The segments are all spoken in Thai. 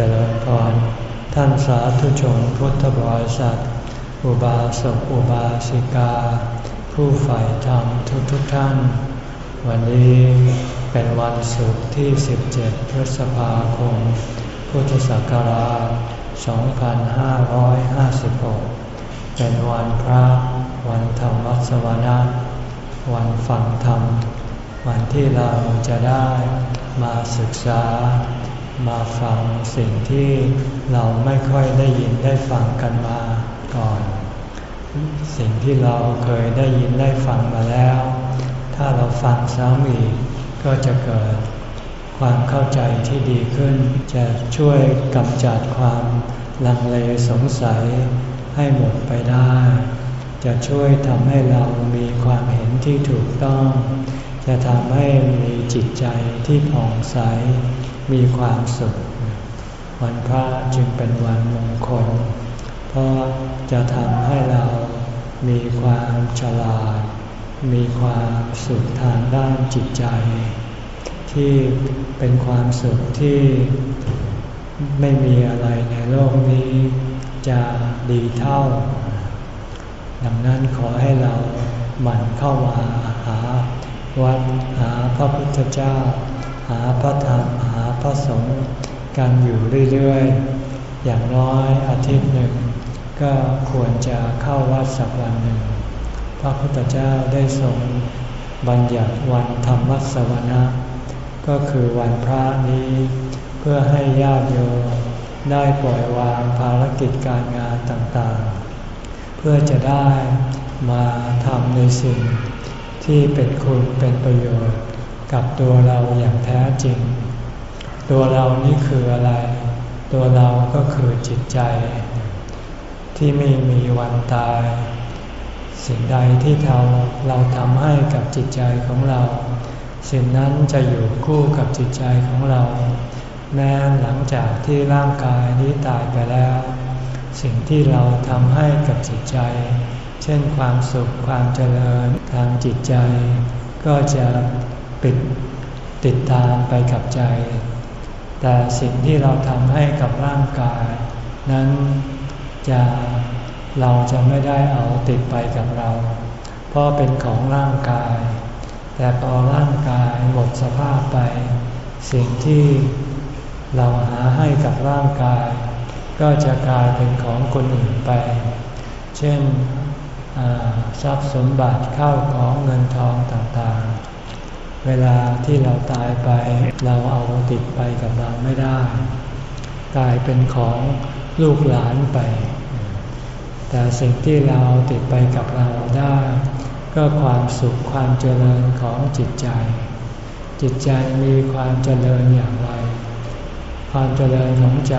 เจริญพรท่านสาธุชนพุทธบริษัท อุบาสกอุบาสิกา ผู้ใฝ่ธรรมทุกทุกท่าน วันนี้เป็นวันศุกร์ที่ 17 พฤษภาคม พุทธศักราช 2556 เป็นวันพระ วันธรรมสวนะวันฟังธรรม วันที่เราจะได้มาศึกษา มาฟังสิ่งที่เราไม่ค่อยได้ยินได้ฟังกันมาก่อน สิ่งที่เราเคยได้ยินได้ฟังมาแล้ว ถ้าเราฟังซ้ำอีกก็จะเกิดความเข้าใจที่ดีขึ้น จะช่วยกำจัดความลังเลสงสัยให้หมดไปได้ จะช่วยทำให้เรามีความเห็นที่ถูกต้อง จะทำให้มีจิตใจที่ผ่องใส มีความสุข วันพระจึงเป็นวันมงคล เพราะจะทำให้เรามีความฉลาด มีความสุขทางด้านจิตใจ ที่เป็นความสุขที่ไม่มีอะไรในโลกนี้จะดีเท่า ดังนั้นขอให้เราหมั่นเข้ามาหา วัดหาพระพุทธเจ้า หาพระธรรมหาพระสงฆ์กันอยู่เรื่อยๆ อย่างน้อยอาทิตย์หนึ่ง ก็ควรจะเข้าวัดสักวันหนึ่ง พระพุทธเจ้าได้ทรงบัญญัติวันธรรมสวนะก็คือวันพระนี้ เพื่อให้ญาติโยมได้ปล่อยวางภารกิจการงานต่างๆ เพื่อจะได้มาทำในสิ่ง ที่เป็นคุณเป็นประโยชน์กับตัวเราอย่างแท้จริง ตัวเรานี่คืออะไร ตัวเราก็คือจิตใจ ที่ไม่มีวันตาย สิ่งใดที่เราเราทำให้กับจิตใจของเรา สิ่งนั้นจะอยู่คู่กับจิตใจของเรา แม้หลังจากที่ร่างกายนี้ตายไปแล้ว สิ่งที่เราทำให้กับจิตใจ ช่นความสุขความเจริญทางจิตใจ ก็จะปิดติดตามไปกับใจ แต่สิ่งที่เราทำให้กับร่างกาย นั้นจะเราจะไม่ได้เอาติดไปกับเรา เพราะเป็นของร่างกาย แต่พอร่างกายหมดสภาพไป สิ่งที่เราหาให้กับร่างกาย ก็จะกลายเป็นของคนอื่นไป เช่น ทรัพย์สมบัติเข้าของเงินทองต่างๆ เวลาที่เราตายไปเราเอาติดไปกับเราไม่ได้ กลายเป็นของลูกหลานไป แต่สิ่งที่เราติดไปกับเราได้ ก็ความสุขความเจริญของจิตใจ จิตใจมีความเจริญอย่างไร ความเจริญของใจ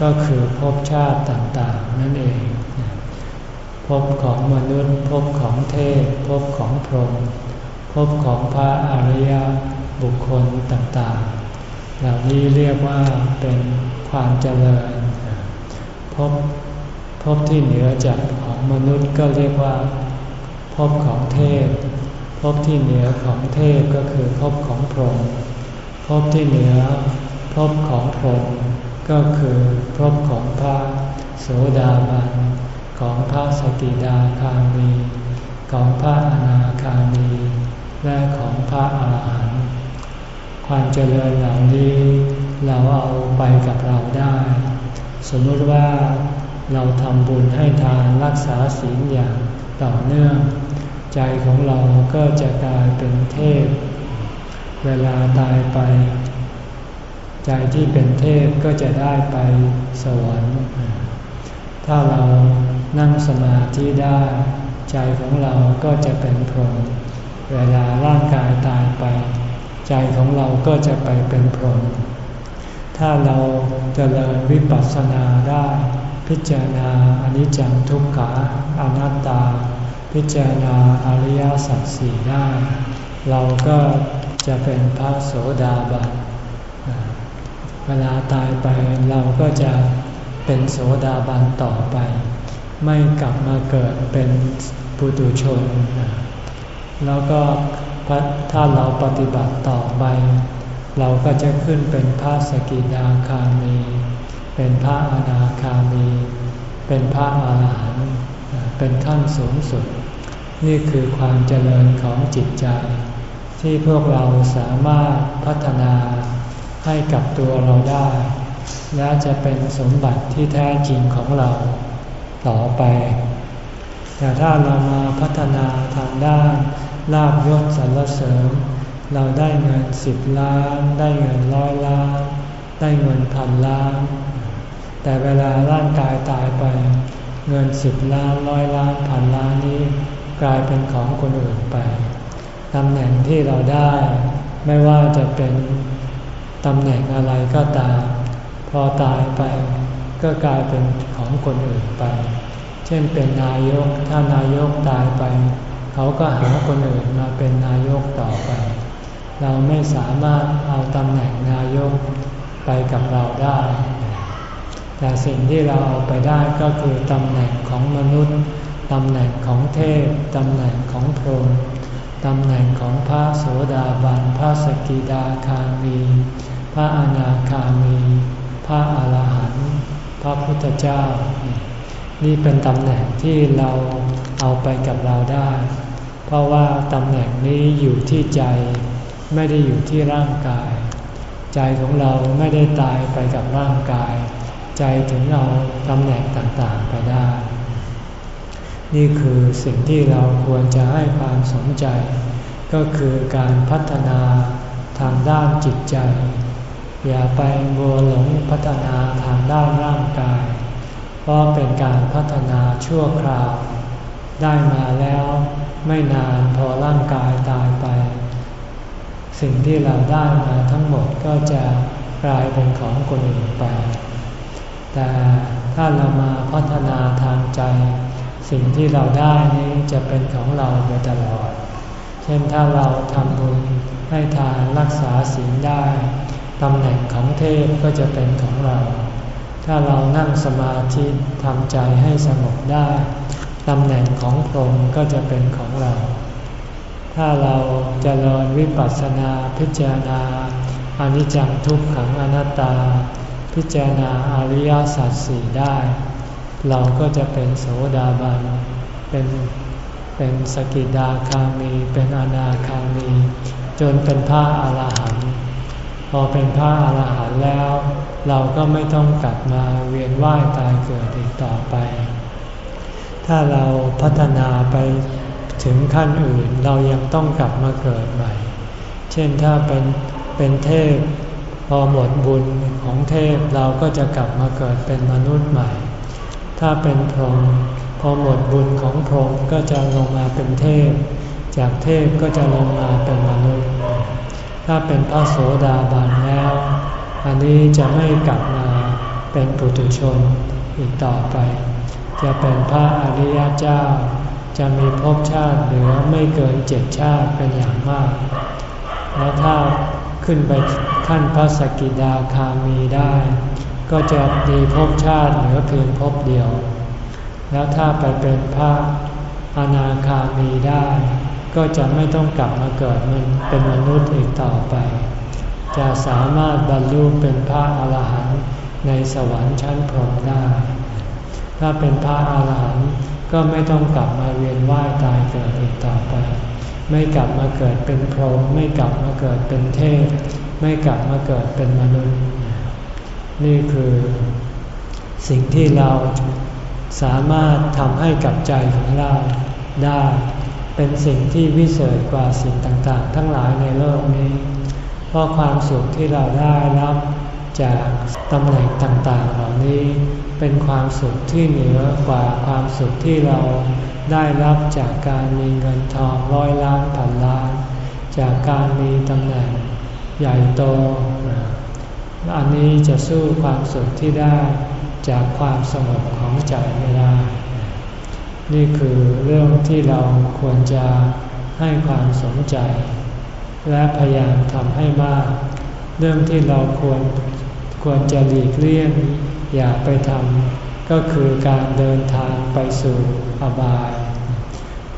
ก็คือภพชาติต่างๆ นั่นเอง ภพของมนุษย์ภพของเทพภพของพรหมภพของพระอริยบุคคลต่างๆ เหล่านี้เรียกว่าเป็นความเจริญภพภพที่เหนือจากของมนุษย์ก็เรียกว่าภพของเทพภพที่เหนือของเทพก็คือภพของพรหมภพที่เหนือภพของพรหมก็คือภพของพระโสดาบัน ของพระสกิดาคามี ของพระอนาคามี และของพระอาหารหันต์ความเจริญเหล่านี้เราเอาไปกับเราได้ สมมติว่าเราทำบุญให้ทานรักษาศีลอย่างต่อเนื่อง ใจของเราก็จะกลายเป็นเทพ เวลาตายไป ใจที่เป็นเทพก็จะได้ไปสวรรค์ ถ้าเรา นั่งสมาธิได้ ใจของเราก็จะเป็นพรหมเวลาร่างกายตายไป ใจของเราก็จะไปเป็นพรหมถ้าเราจเจริญวิปัสสนาได้ พิจารณาอนิจจังทุกขังอนัตตา พิจารณาอริยสัจสี่ได้ เราก็จะเป็นพระโสดาบันเวลาตายไปเราก็จะเป็นโสดาบันต่อไป ไม่กลับมาเกิดเป็นปุตุชน แล้วก็ถ้าเราปฏิบัติต่อไป เราก็จะขึ้นเป็นพระสกิดาคามี เป็นพระอนาคามี เป็นพระอาหารหันต์เป็นขั้นสูงสุด นี่คือความเจริญของจิตใจ ที่พวกเราสามารถพัฒนาให้กับตัวเราได้ และจะเป็นสมบัติที่แท้จริงของเรา ต่อไป แต่ถ้าเรามาพัฒนาทางด้านลาบยศสรรเสริญ เราได้เงินสิบล้าน ได้เงินร้อยล้าน ได้เงินพันล้าน แต่เวลาร่างกายตายไป เงินสิบล้านร้อยล้านพันล้านนี้กลายเป็นของคนอื่นไปตำแหน่งที่เราได้ ไม่ว่าจะเป็นตำแหน่งอะไรก็ตาม พอตายไปก็กลายเป็น ของคนอื่นไป เช่นเป็นนายก ถ้านายกตายไป เขาก็หาคนอื่นมาเป็นนายกต่อไป เราไม่สามารถเอาตำแหน่งนายกไปกับเราได้ แต่สิ่งที่เราเอาไปได้ก็คือตำแหน่งของมนุษย์ตำแหน่งของเทพ ตำแหน่งของพรหมตำแหน่งของพระโสดาบัน พระสกิดาคามี พระอนาคามี พระอรหันต์ พระพุทธเจ้า นี่เป็นตำแหน่งที่เราเอาไปกับเราได้ เพราะว่าตำแหน่งนี้อยู่ที่ใจไม่ได้อยู่ที่ร่างกาย ใจของเราไม่ได้ตายไปกับร่างกาย ใจถึงเอาตำแหน่งต่างๆไปได้ นี่คือสิ่งที่เราควรจะให้ความสนใจ ก็คือการพัฒนาทางด้านจิตใจ อย่าไปบัวหลงพัฒนาทางด้านร่างกาย เพราะเป็นการพัฒนาชั่วคราว ได้มาแล้วไม่นานพอร่างกายตายไป สิ่งที่เราได้มาทั้งหมดก็จะกลายเป็นของคนอื่นไป แต่ถ้าเรามาพัฒนาทางใจ สิ่งที่เราได้นี้จะเป็นของเราไปตลอด เช่นถ้าเราทำบุญให้ทานรักษาศีลได้ ตำแหน่งของเทพก็จะเป็นของเรา ถ้าเรานั่งสมาธิทำใจให้สงบได้ ตำแหน่งของพรหมก็จะเป็นของเรา ถ้าเราจเจริญวิปัสสนาพิจารณาอนิจจังทุกขังอนัตตา พิจารณาอริยสัจสี่ได้ เราก็จะเป็นโสดาบัน เป็นเป็นสกิดาคามี เป็นอนาคามี จนเป็นพระอารหันต์ พอเป็นพระอาหารหันต์แล้ว เราก็ไม่ต้องกลับมาเวียนว่ายตายเกิดอีกต่อไป ถ้าเราพัฒนาไปถึงขั้นอื่นเรายังต้องกลับมาเกิดใหม่ เช่นถ้าเป็นเป็นเทพพอหมดบุญของเทพเราก็จะกลับมาเกิดเป็นมนุษย์ใหม่ ถ้าเป็นพรหมพอหมดบุญของพรหมก็จะลงมาเป็นเทพ จากเทพก็จะลงมาเป็นมนุษย์ ถ้าเป็นพระโสดาบันแล้ว อันนี้จะไม่กลับมาเป็นปุถุชนอีกต่อไป จะเป็นพระอริยเจ้า จะมีภพชาติเหลือไม่เกินเจ็ดชาติเป็นอย่างมาก แล้วถ้าขึ้นไปขั้นพระสกิดาคามีได้ ก็จะมีภพชาติเหลือเพียงภพเดียว แล้วถ้าไปเป็นพระอนาคามีได้ ก็จะไม่ต้องกลับมาเกิดเป็นมนุษย์อีกต่อไป จะสามารถบรรลุเป็นพระอาหารหันต์ในสวรรค์ชั้นพรหมได้ ถ้าเป็นพระอาหารหันต์ก็ไม่ต้องกลับมาเวียนว่ายตายเกิดอีกต่อไป ไม่กลับมาเกิดเป็นพรหมไม่กลับมาเกิดเป็นเทพ ไม่กลับมาเกิดเป็นมนุษย์ นี่คือสิ่งที่เราสามารถทำให้กับใจของเราได้ เป็นสิ่งที่วิเศษกว่าสิ่งต่างๆ ทั้งหลายในโลกนี้ เพราะความสุขที่เราได้รับจากตำแหน่งต่างๆ เหล่านี้ เป็นความสุขที่เหนือกว่าความสุขที่เราได้รับจากการมีเงินทองร้อยล้านพันล้าน จากการมีตำแหน่งใหญ่โต อันนี้จะสู้ความสุขที่ได้จากความสงบของใจไม่ได้ นี่คือเรื่องที่เราควรจะให้ความสนใจ และพยายามทำให้มาก เรื่องที่เราควรควรจะหลีกเลี่ยงอย่าไปทำก็คือการเดินทางไปสู่อบาย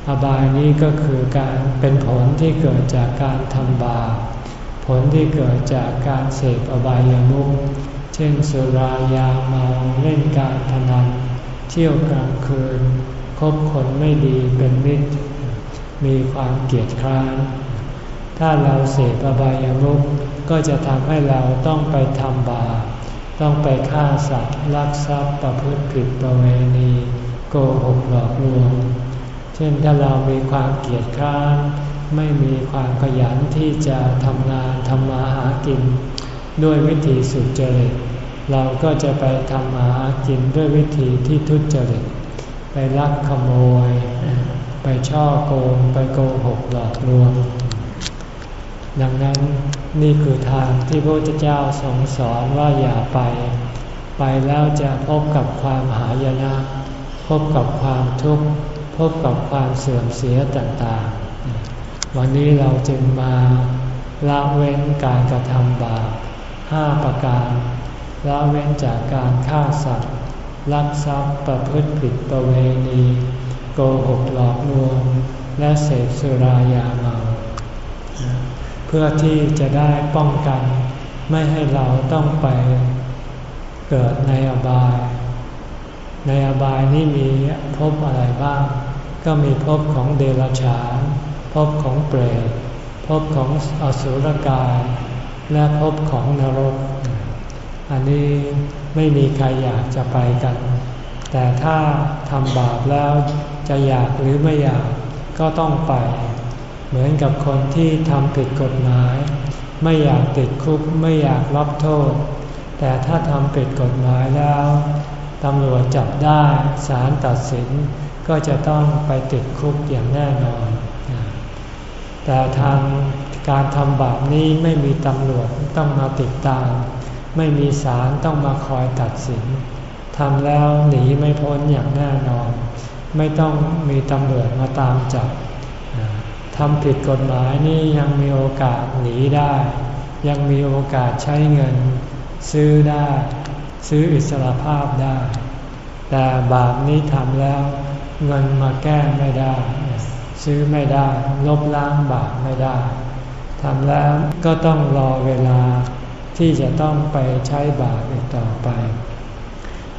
อบายนี้ก็คือการเป็นผลที่เกิดจากการทำบาปผลที่เกิดจากการเสพอบายามุขเช่นสุรายาเมาเล่นการพนันเที่ยวกลางคืน คบคนไม่ดีเป็นมิตร มีความเกลียดคร้าน ถ้าเราเสพอบายามุขก็จะทำให้เราต้องไปทำบาปต้องไปฆ่าสัตว์ลักทรัพย์ประพฤติผิดประเวณีโกหกหลอกลวง เช่นถ้าเรามีความเกียจคร้านไม่มีความขยันที่จะทำงานทำมาหากิน ด้วยวิธีสุจริต เราก็จะไปทำมาหากินด้วยวิธีที่ทุจริต ไปลักขโมย ไปช่อโกง ไปโกหกหลอกลวง ดังนั้นนี่คือทางที่พระพุทธเจ้าทรงสอนว่าอย่าไป ไปแล้วจะพบกับความหายนะ พบกับความทุกข์ พบกับความเสื่อมเสียต่างๆ วันนี้เราจึงมาละเว้นการกระทำบาปห้าประการละเว้นจากการฆ่าสัตว์ ลักทรัพย์ประพฤติผิดประเวณี โกหกหลอกลวง และเสพสุรายาเมา เพื่อที่จะได้ป้องกัน ไม่ให้เราต้องไปเกิดในอบาย ในอบายนี่มีพบอะไรบ้าง ก็มีพบของเดรัจฉานพบของเปรตพบของอสุรกาย และพบของนรก อันนี้ไม่มีใครอยากจะไปกัน แต่ถ้าทำบาปแล้วจะอยากหรือไม่อยากก็ต้องไป เหมือนกับคนที่ทำผิดกฎหมาย ไม่อยากติดคุกไม่อยากรับโทษ แต่ถ้าทำผิดกฎหมายแล้วตำรวจจับได้ศาลตัดสิน ก็จะต้องไปติดคุกอย่างแน่นอน แต่ทางการทำบาปนี้ไม่มีตำรวจต้องมาติดตาม ไม่มีศาลต้องมาคอยตัดสินทำแล้วหนีไม่พ้นอย่างแน่นอน ไม่ต้องมีตำรวจมาตามจับทำผิดกฎหมายนี่ยังมีโอกาสหนีได้ ยังมีโอกาสใช้เงิน ซื้อได้ ซื้ออิสรภาพได้ แต่บาปนี้ทำแล้ว เงินมาแก้ไม่ได้ ซื้อไม่ได้ ลบล้างบาปไม่ได้ทำแล้วก็ต้องรอเวลา ที่จะต้องไปใช้บาปอีกต่อไป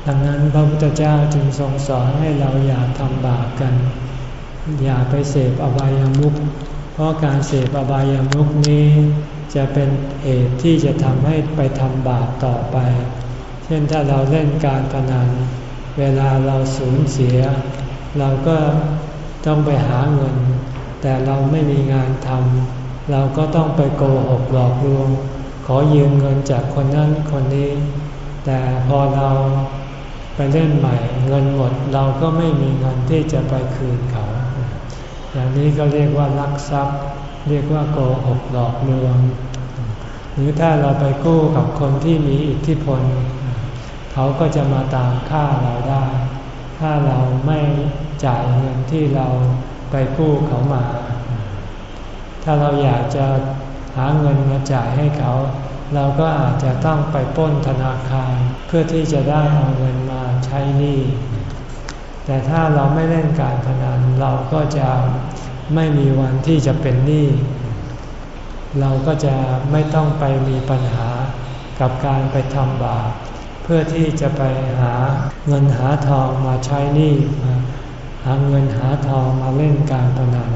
ดังนั้นพระพุทธเจ้าจึงทรงสอนให้เราอย่าทำบาปกัน อย่าไปเสพอบายามุขเพราะการเสพอบายามุขนี้ จะเป็นเหตุที่จะทำให้ไปทำบาปต่อไป เช่นถ้าเราเล่นการพนัน เวลาเราสูญเสีย เราก็ต้องไปหาเงิน แต่เราไม่มีงานทำเราก็ต้องไปโกหกหลอกลวง ขอยืมเงินจากคนนั้นคนนี้ แต่พอเราไปเล่นใหม่ เงินหมดเราก็ไม่มีเงินที่จะไปคืนเขา อย่างนี้ก็เรียกว่าลักทรัพย์ เรียกว่าโกหกหลอกลวง หรือถ้าเราไปกู้กับคนที่มีอิทธิพล เขาก็จะมาตามฆ่าเราได้ ถ้าเราไม่จ่ายเงินที่เราไปกู้เขามา ถ้าเราอยากจะ หาเงินมาจ่ายให้เขา เราก็อาจจะต้องไปป้นธนาคาร เพื่อที่จะได้เอาเงินมาใช้หนี้แต่ถ้าเราไม่เล่นการพนันเราก็จะไม่มีวันที่จะเป็นหนี้เราก็จะไม่ต้องไปมีปัญหากับการไปทำบาปเพื่อที่จะไปหาเงินหาทองมาใช้หนี้หาเงินหาทองมาเล่นการพนัน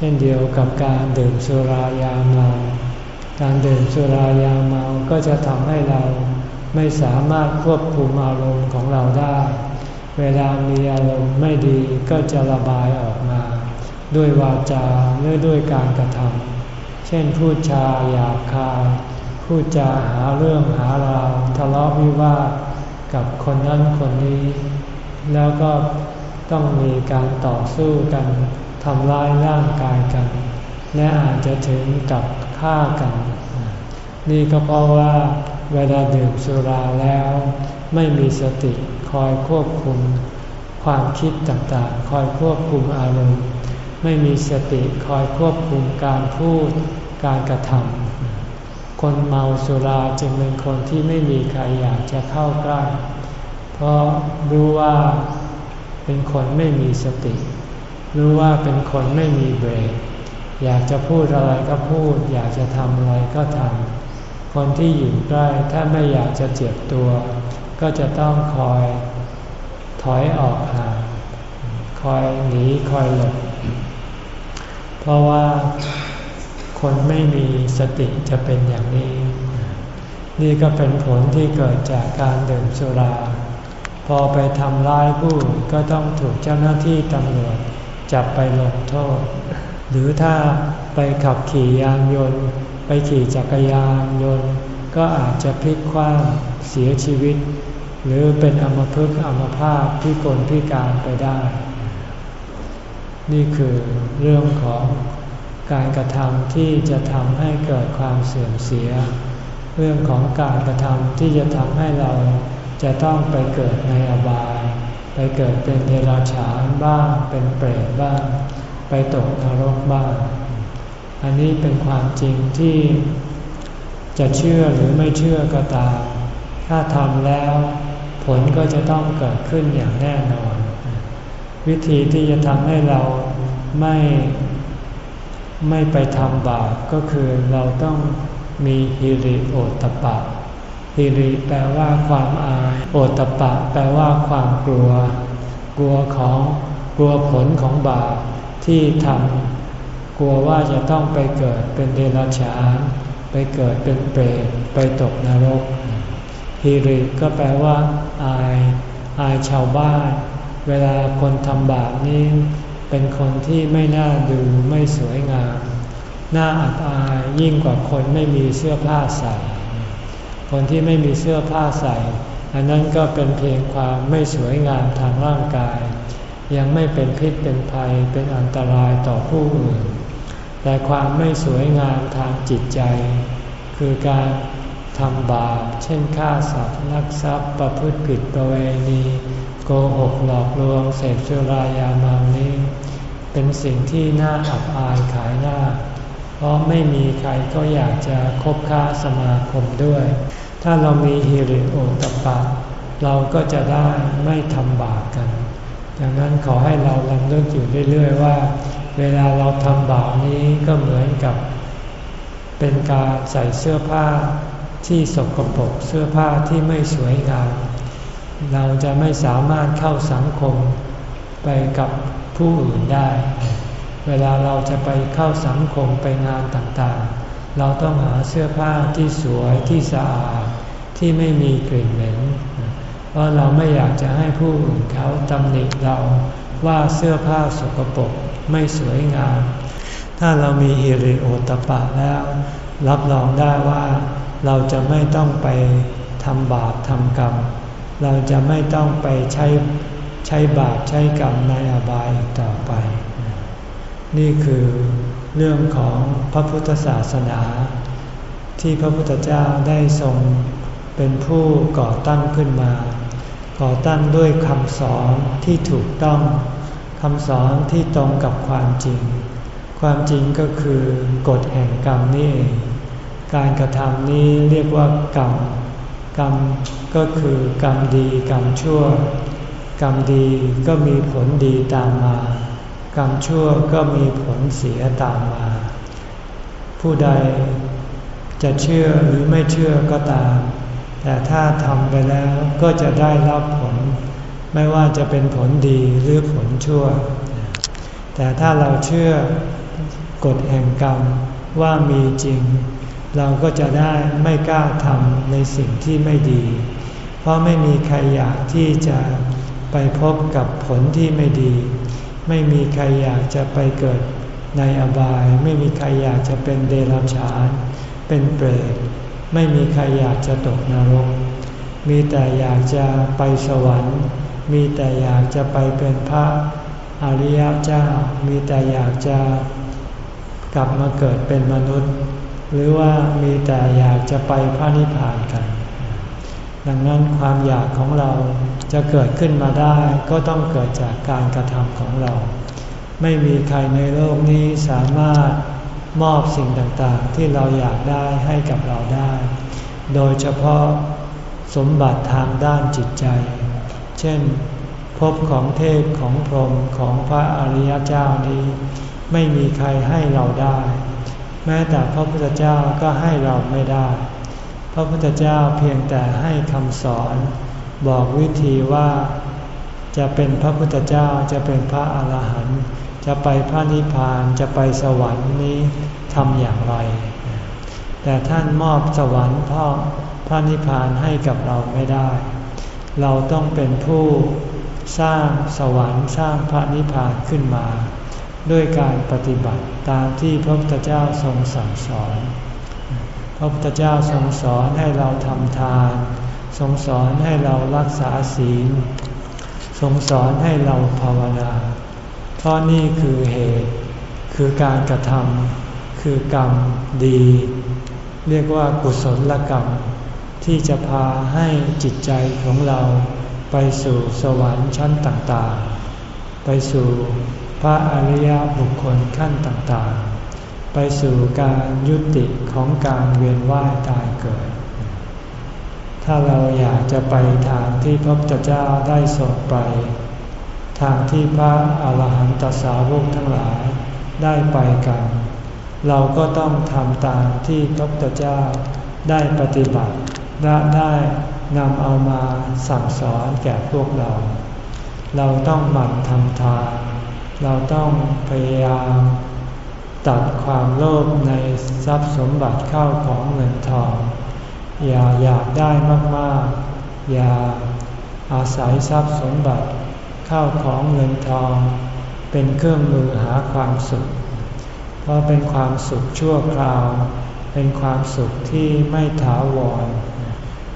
เช่นเดียวกับการดื่มสุรายาเมา การดื่มสุรายาเมาก็จะทำให้เราไม่สามารถควบคุมอารมณ์ของเราได้ เวลามีอารมณ์ไม่ดีก็จะระบายออกมา ด้วยวาจาหรือด้วยการกระทำเช่นพูดจาหยาบคายพูดจาหาเรื่องหาราวทะเลาะวิวาทกับคนนั้นคนนี้ แล้วก็ต้องมีการต่อสู้กัน ทำร้ายร่างกายกัน และอาจจะถึงกับฆ่ากัน นี่ก็เพราะว่าเวลาดื่มสุราแล้ว ไม่มีสติคอยควบคุม ความคิดต่างๆ คอยควบคุมอารมณ์ ไม่มีสติคอยควบคุมการพูดการกระทำคนเมาสุราจึงเป็นคนที่ไม่มีใครอยากจะเข้าใกล้เพราะรู้ว่าเป็นคนไม่มีสติ รู้ว่าเป็นคนไม่มีเบรก อยากจะพูดอะไรก็พูด อยากจะทำอะไรก็ทำคนที่อยู่ใกล้ถ้าไม่อยากจะเจ็บตัว ก็จะต้องคอยถอยออกห่างคอยหนีคอยหลบเพราะว่าคนไม่มีสติจะเป็นอย่างนี้ นี่ก็เป็นผลที่เกิดจากการดื่มสุรา พอไปทำร้ายผู้ก็ต้องถูกเจ้าหน้าที่ตำรวจ จับไปลงโทษ หรือถ้าไปขับขี่ยานยนต์ ไปขี่จักรยานยนต์ ก็อาจจะพลิกคว้างเสียชีวิต หรือเป็นอมพึกอมภาพพิกลพิการไปได้ นี่คือเรื่องของการกระทำที่จะทำให้เกิดความเสื่อมเสีย เรื่องของการกระทำที่จะทำให้เราจะต้องไปเกิดในอบาย ไปเกิดเป็นเดรัจฉานบ้าง เป็นเปรตบ้าง ไปตกนรกบ้าง อันนี้เป็นความจริงที่จะเชื่อหรือไม่เชื่อก็ตาม ถ้าทำแล้วผลก็จะต้องเกิดขึ้นอย่างแน่นอน วิธีที่จะทำให้เราไม่ไม่ไปทำบาปก็คือเราต้องมีฮิริโอตปะ ฮิริแปลว่าความอาย โอตปะ แปลว่าความกลัว กลัวของกลัวผลของบาปที่ทำกลัวว่าจะต้องไปเกิดเป็นเดรัจฉานไปเกิดเป็นเปรตไปตกนรกฮิริก็แปลว่า อาย อายชาวบ้าน เวลาคนทำบาปนี้ เป็นคนที่ไม่น่าดูไม่สวยงาม น่าอับอายยิ่งกว่าคนไม่มีเสื้อผ้าใส่ คนที่ไม่มีเสื้อผ้าใส่ อันนั้นก็เป็นเพียงความไม่สวยงามทางร่างกาย ยังไม่เป็นพิษเป็นภัยเป็นอันตรายต่อผู้อื่น แต่ความไม่สวยงามทางจิตใจ คือการทำบาป เช่นฆ่าสัตว์ลักทรัพย์ประพฤติผิดประเวณีโกหกหลอกลวงเสพสุรายาเมานี้ เป็นสิ่งที่น่าอับอายขายหน้า เพราะไม่มีใครก็อยากจะคบค้าสมาคมด้วย ถ้าเรามีฮิริโอตปะ เราก็จะได้ไม่ทำบาปกัน ดังนั้นขอให้เราลำเลิกอยู่เรื่อยๆว่า เวลาเราทำบาปนี้ก็เหมือนกับ เป็นการใส่เสื้อผ้าที่สกปรกเสื้อผ้าที่ไม่สวยงาม เราจะไม่สามารถเข้าสังคมไปกับผู้อื่นได้ เวลาเราจะไปเข้าสังคมไปงานต่างๆ เราต้องหาเสื้อผ้าที่สวยที่สะอาดที่ไม่มีกลิ่นเหม็น เพราะเราไม่อยากจะให้ผู้อื่นเขาตำหนิเราว่าเสื้อผ้าสกปรกไม่สวยงาม ถ้าเรามีฮิริโอตปะแล้ว รับรองได้ว่าเราจะไม่ต้องไปทำบาปทำกรรม เราจะไม่ต้องไปใช้ใช้บาปใช้กรรมในอบายต่อไป นี่คือเรื่องของพระพุทธศาสนา ที่พระพุทธเจ้าได้ทรงเป็นผู้ก่อตั้งขึ้นมา ก่อตั้งด้วยคำสอนที่ถูกต้องคำสอนที่ตรงกับความจริง ความจริงก็คือกฎแห่งกรรมนี่เองการกระทำนี้เรียกว่ากรรม กรรมก็คือกรรมดีกรรมชั่ว กรรมดีก็มีผลดีตามมา กรรมชั่วก็มีผลเสียตามมา ผู้ใดจะเชื่อหรือไม่เชื่อก็ตาม แต่ถ้าทำไปแล้วก็จะได้รับผล ไม่ว่าจะเป็นผลดีหรือผลชั่ว แต่ถ้าเราเชื่อกฎแห่งกรรมว่ามีจริง เราก็จะได้ไม่กล้าทำในสิ่งที่ไม่ดี เพราะไม่มีใครอยากที่จะไปพบกับผลที่ไม่ดี ไม่มีใครอยากจะไปเกิดในอบาย ไม่มีใครอยากจะเป็นเดรัจฉาน เป็นเปรตไม่มีใครอยากจะตกนรก มีแต่อยากจะไปสวรรค์ มีแต่อยากจะไปเป็นพระอริยเจ้า มีแต่อยากจะกลับมาเกิดเป็นมนุษย์ หรือว่ามีแต่อยากจะไปพระนิพพานกัน ดังนั้นความอยากของเราจะเกิดขึ้นมาได้ก็ต้องเกิดจากการกระทำของเรา ไม่มีใครในโลกนี้สามารถมอบสิ่งต่างๆ ที่เราอยากได้ให้กับเราได้ โดยเฉพาะสมบัติทางด้านจิตใจ เช่น พบของเทพของพรหมของพระอริยเจ้านี้ ไม่มีใครให้เราได้ แม้แต่พระพุทธเจ้าก็ให้เราไม่ได้ พระพุทธเจ้าเพียงแต่ให้คำสอนบอกวิธีว่าจะเป็นพระพุทธเจ้าจะเป็นพระอาหารหันต์จะไปพระนิพพานจะไปสวรรค์นี้ทำอย่างไร แต่ท่านมอบสวรรค์พ่อพระนิพพานให้กับเราไม่ได้ เราต้องเป็นผู้สร้างสวรรค์สร้างพระนิพพานขึ้นมา ด้วยการปฏิบัติตามที่พระพุทธเจ้าทรงสั่งสอน พระพุทธเจ้าทรงสอนให้เราทำทาน ทรงสอนให้เรารักษาศีล ทรงสอนให้เราภาวนาเพราะนี่คือเหตุ คือการกระทำคือกรรมดี เรียกว่ากุศลกรรม ที่จะพาให้จิตใจของเราไปสู่สวรรค์ชั้นต่างๆ ไปสู่พระอริยบุคคลขั้นต่างๆ ไปสู่การยุติของการเวียนว่ายตายเกิด ถ้าเราอยากจะไปทางที่พระพุทธเจ้าได้ส่งไป ทางที่พระอาหารหันตสาวกทั้งหลายได้ไปกัน เราก็ต้องทำตามที่พระพุทธเจ้าได้ปฏิบัติและได้นำเอามาสั่งสอนแก่พวกเรา เราต้องหมั่นทำทาน เราต้องพยายาม ตัดความโลภในทรัพย์สมบัติเข้าของเงินทอง อย่าอยากได้มากๆ อย่าอาศัยทรัพย์สมบัติเข้าของเงินทอง เป็นเครื่องมือหาความสุข เพราะเป็นความสุขชั่วคราว เป็นความสุขที่ไม่ถาวร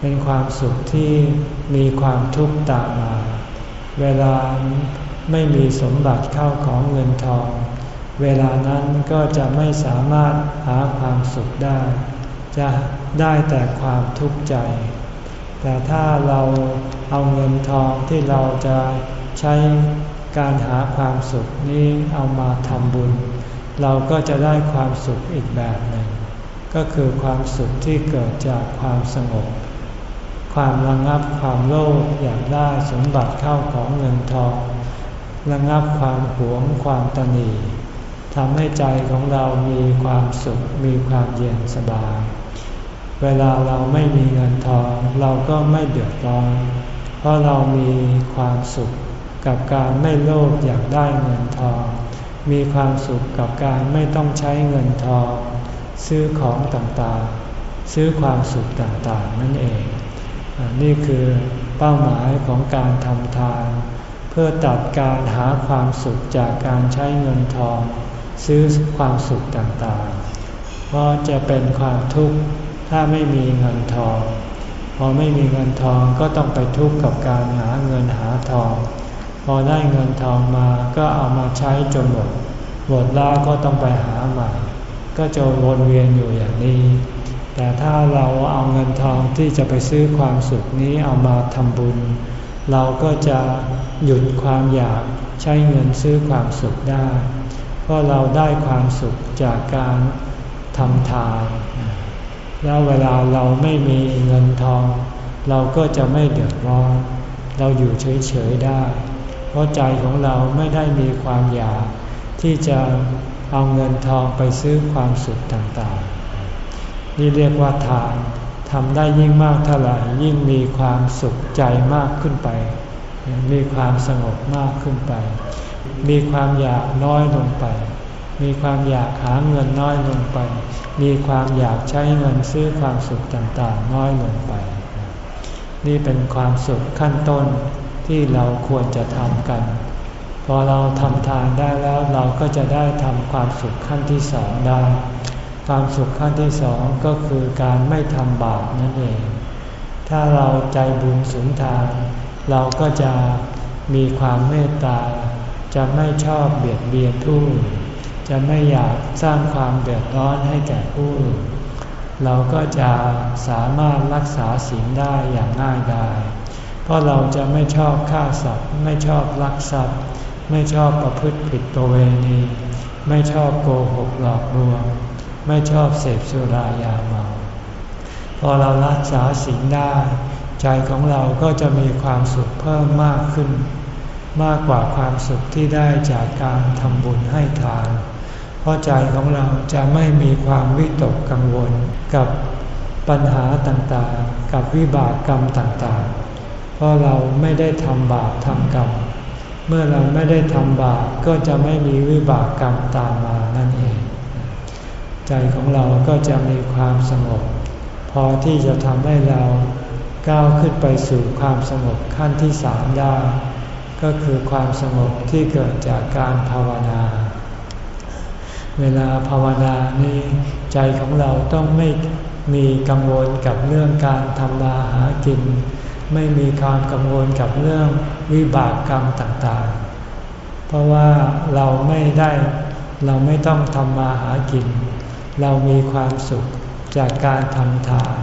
เป็นความสุขที่มีความทุกข์ตามมา เวลาไม่มีสมบัติเข้าของเงินทอง เวลานั้นก็จะไม่สามารถหาความสุขได้ จะได้แต่ความทุกข์ใจ แต่ถ้าเราเอาเงินทองที่เราจะใช้การหาความสุขนี้เอามาทำบุญ เราก็จะได้ความสุขอีกแบบหนึ่ง ก็คือความสุขที่เกิดจากความสงบ ความระงับความโลภอยากได้สมบัติเข้าของเงินทองระงับความหวงความตนี ทำให้ใจของเรามีความสุขมีความเย็นสบาย เวลาเราไม่มีเงินทองเราก็ไม่เดือดร้อน เพราะเรามีความสุขกับการไม่โลภอยากได้เงินทอง มีความสุขกับการไม่ต้องใช้เงินทอง ซื้อของต่างๆ ซื้อความสุขต่างๆ นั่นเอง นี่คือเป้าหมายของการทำทาน เพื่อตัดการหาความสุขจากการใช้เงินทอง ซื้อความสุขต่างๆ เพราะจะเป็นความทุกข์ถ้าไม่มีเงินทอง พอไม่มีเงินทองก็ต้องไปทุกข์กับการหาเงินหาทอง พอได้เงินทองมาก็เอามาใช้จนหมด หมดแล้วก็ต้องไปหาใหม่ ก็จะวนเวียนอยู่อย่างนี้ แต่ถ้าเราเอาเงินทองที่จะไปซื้อความสุขนี้เอามาทำบุญ เราก็จะหยุดความอยากใช้เงินซื้อความสุขได้ เพราะเราได้ความสุขจากการทำทาน แล้วเวลาเราไม่มีเงินทอง เราก็จะไม่เดือดร้อน เราอยู่เฉยๆได้ เพราะใจของเราไม่ได้มีความอยากที่จะเอาเงินทองไปซื้อความสุขต่างๆ นี่เรียกว่าทานทำได้ยิ่งมากเท่าไหร่ยิ่งมีความสุขใจมากขึ้นไป มีความสงบมากขึ้นไป มีความอยากน้อยลงไป มีความอยากหาเงินน้อยลงไป มีความอยากใช้เงินซื้อความสุขต่างๆ น้อยลงไป นี่เป็นความสุขขั้นต้นที่เราควรจะทำกัน พอเราทำทานได้แล้วเราก็จะได้ทำความสุขขั้นที่สองได้ ความสุขขั้นที่สองก็คือการไม่ทำบาปนั่นเอง ถ้าเราใจบุญสุนทาน เราก็จะมีความเมตตา จะไม่ชอบเบียดเบียนผู้จะไม่อยากสร้างความเดือดร้อนให้แก่ผู้เราก็จะสามารถรักษาศีลได้อย่างง่ายดายเพราะเราจะไม่ชอบฆ่าสัตว์ ไม่ชอบลักทรัพย์ ไม่ชอบประพฤติผิดตัวเวณี ไม่ชอบโกหกหลอกลวง ไม่ชอบเสพสุรายาเมา พอเรารักษาสิ่งได้ ใจของเราก็จะมีความสุขเพิ่มมากขึ้น มากกว่าความสุขที่ได้จากการทำบุญให้ทาน เพราะใจของเราจะไม่มีความวิตกกังวลกับปัญหาต่างๆ กับวิบากกรรมต่างๆ เพราะเราไม่ได้ทำบาปทำกรรม เมื่อเราไม่ได้ทำบาปก็จะไม่มีวิบากกรรมตามมานั่นเอง ใจของเราก็จะมีความสงบ พอที่จะทำให้เราก้าวขึ้นไปสู่ความสงบขั้นที่สามได้ ก็คือความสงบที่เกิดจากการภาวนา เวลาภาวนานี้ใจของเราต้องไม่มีกังวลกับเรื่องการทำมาหากิน ไม่มีความกังวลกับเรื่องวิบากกรรมต่างๆ เพราะว่าเราไม่ได้เราไม่ต้องทำมาหากิน เรามีความสุขจากการทำทาน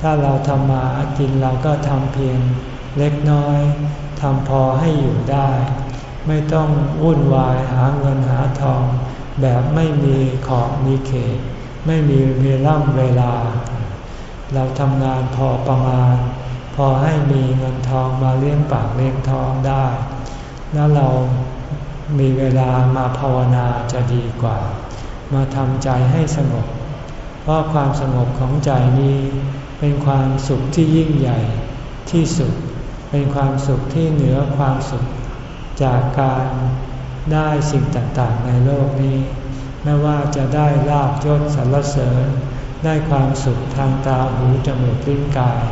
ถ้าเราทำมาหากินเราก็ทำเพียงเล็กน้อย ทำพอให้อยู่ได้ ไม่ต้องวุ่นวายหาเงินหาทอง แบบไม่มีขอบมีเขต ไม่มีเวลาเวลา เราทำงานพอประมาณ พอให้มีเงินทองมาเลี้ยงปากเลี้ยงท้องได้ แล้วเรามีเวลามาภาวนาจะดีกว่า มาทำใจให้สงบ เพราะความสงบของใจนี้ เป็นความสุขที่ยิ่งใหญ่ที่สุด เป็นความสุขที่เหนือความสุขจากการได้สิ่งต่างๆในโลกนี้ ไม่ว่าจะได้ลาบยศสรรเสริญ ได้ความสุขทางตาหูจมูกลิ้นกาย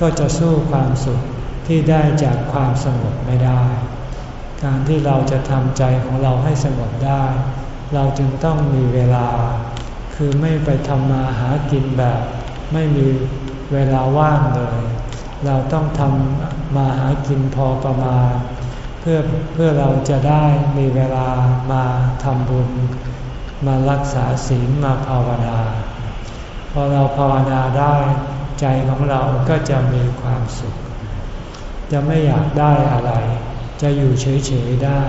ก็จะสู้ความสุขที่ได้จากความสงบไม่ได้ การที่เราจะทำใจของเราให้สงบได้ เราจึงต้องมีเวลา คือไม่ไปทำมาหากินแบบ ไม่มีเวลาว่างเลย เราต้องทำ มาหากินพอประมาณ เพื่อเพื่อเราจะได้มีเวลามาทำบุญ มารักษาศีลมาภาวนา พอเราภาวนาได้ใจของเราก็จะมีความสุข จะไม่อยากได้อะไร จะอยู่เฉยๆได้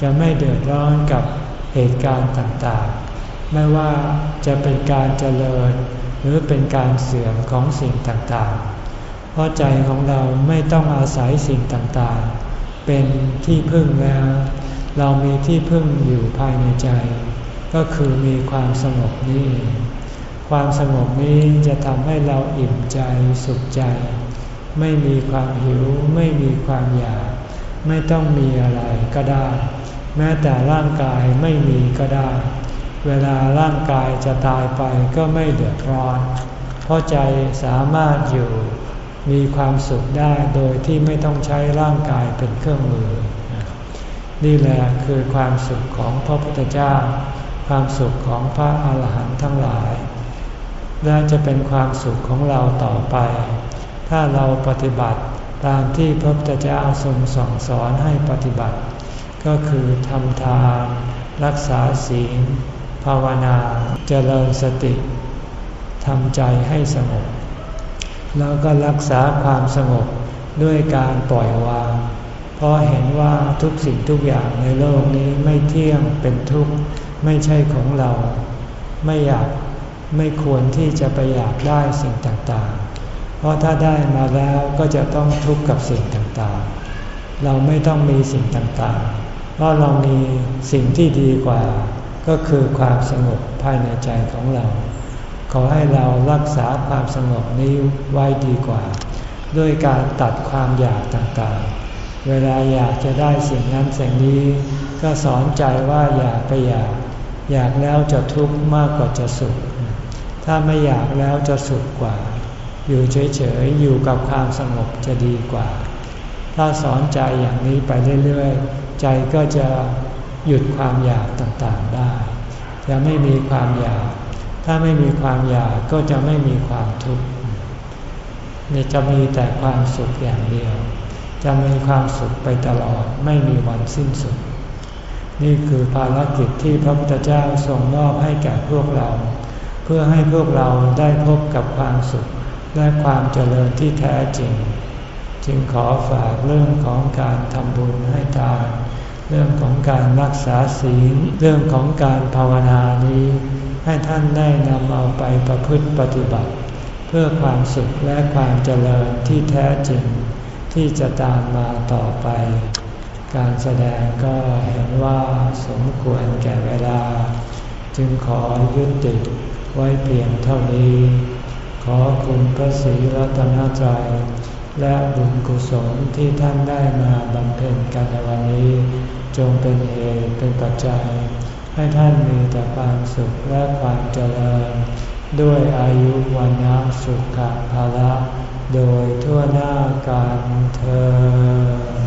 จะไม่เดือดร้อนกับเหตุการณ์ต่างๆ ไม่ว่าจะเป็นการเจริญหรือเป็นการเสื่อมของสิ่งต่างๆ เพราะใจของเราไม่ต้องอาศัยสิ่งต่างๆ เป็นที่พึ่งแล้ว เรามีที่พึ่งอยู่ภายในใจ ก็คือมีความสงบนี้ความสงบนี้จะทำให้เราอิ่มใจสุขใจ ไม่มีความหิวไม่มีความอยาก ไม่ต้องมีอะไรก็ได้ แม้แต่ร่างกายไม่มีก็ได้ เวลาร่างกายจะตายไปก็ไม่เดือดร้อน เพราะใจสามารถอยู่ มีความสุขได้โดยที่ไม่ต้องใช้ร่างกายเป็นเครื่องมือ นี่แหละคือความสุขของพระพุทธเจ้า ความสุขของพระอาหารหันต์ทั้งหลาย และจะเป็นความสุขของเราต่อไป ถ้าเราปฏิบัติตามที่พระพุทธเจ้าทรงสั่งสอนให้ปฏิบัติ ก็คือทำทาน รักษาศีล ภาวนา เจริญสติทำใจให้สงบ แล้วก็รักษาความสงบด้วยการปล่อยวาง เพราะเห็นว่าทุกสิ่งทุกอย่างในโลกนี้ไม่เที่ยงเป็นทุกข์ไม่ใช่ของเรา ไม่อยากไม่ควรที่จะไปอยากได้สิ่งต่างๆ เพราะถ้าได้มาแล้วก็จะต้องทุกข์กับสิ่งต่างๆ เราไม่ต้องมีสิ่งต่างๆ เพราะเรามีสิ่งที่ดีกว่า ก็คือความสงบภายในใจของเรา ขอให้เรารักษาความสงบนี้ไว้ดีกว่า ด้วยการตัดความอยากต่างๆ เวลาอยากจะได้สิ่งนั้นสิ่งนี้ ก็สอนใจว่าอย่าไปอยาก อยากแล้วจะทุกข์มากกว่าจะสุข ถ้าไม่อยากแล้วจะสุขกว่า อยู่เฉยๆอยู่กับความสงบจะดีกว่า ถ้าสอนใจอย่างนี้ไปเรื่อยๆ ใจก็จะหยุดความอยากต่างๆได้ จะไม่มีความอยาก ถ้าไม่มีความอยากก็จะไม่มีความทุกข์จะมีแต่ความสุขอย่างเดียว จะมีความสุขไปตลอดไม่มีวันสิ้นสุด นี่คือภารกิจที่พระพุทธเจ้าทรงมอบให้แก่พวกเรา เพื่อให้พวกเราได้พบกับความสุขและความเจริญที่แท้จริง จึงขอฝากเรื่องของการทำบุญให้ทานเรื่องของการรักษาศีลเรื่องของการภาวนานี้ ให้ท่านได้นำเอาไปประพฤติปฏิบัติ เพื่อความสุขและความเจริญที่แท้จริง ที่จะตามมาต่อไป การแสดงก็เห็นว่าสมควรแก่เวลา จึงขอยุติไว้เพียงเท่านี้ ขอคุณพระศรีรัตนตรัยและบุญกุศลที่ท่านได้มาบำเพ็ญกันในวันนี้ จงเป็นเหตุเป็นปัจจัย ให้ท่านมีแต่ความสุขและความเจริญ ด้วยอายุวันนะสุขภาละ โดยทั่วหน้ากันเธอ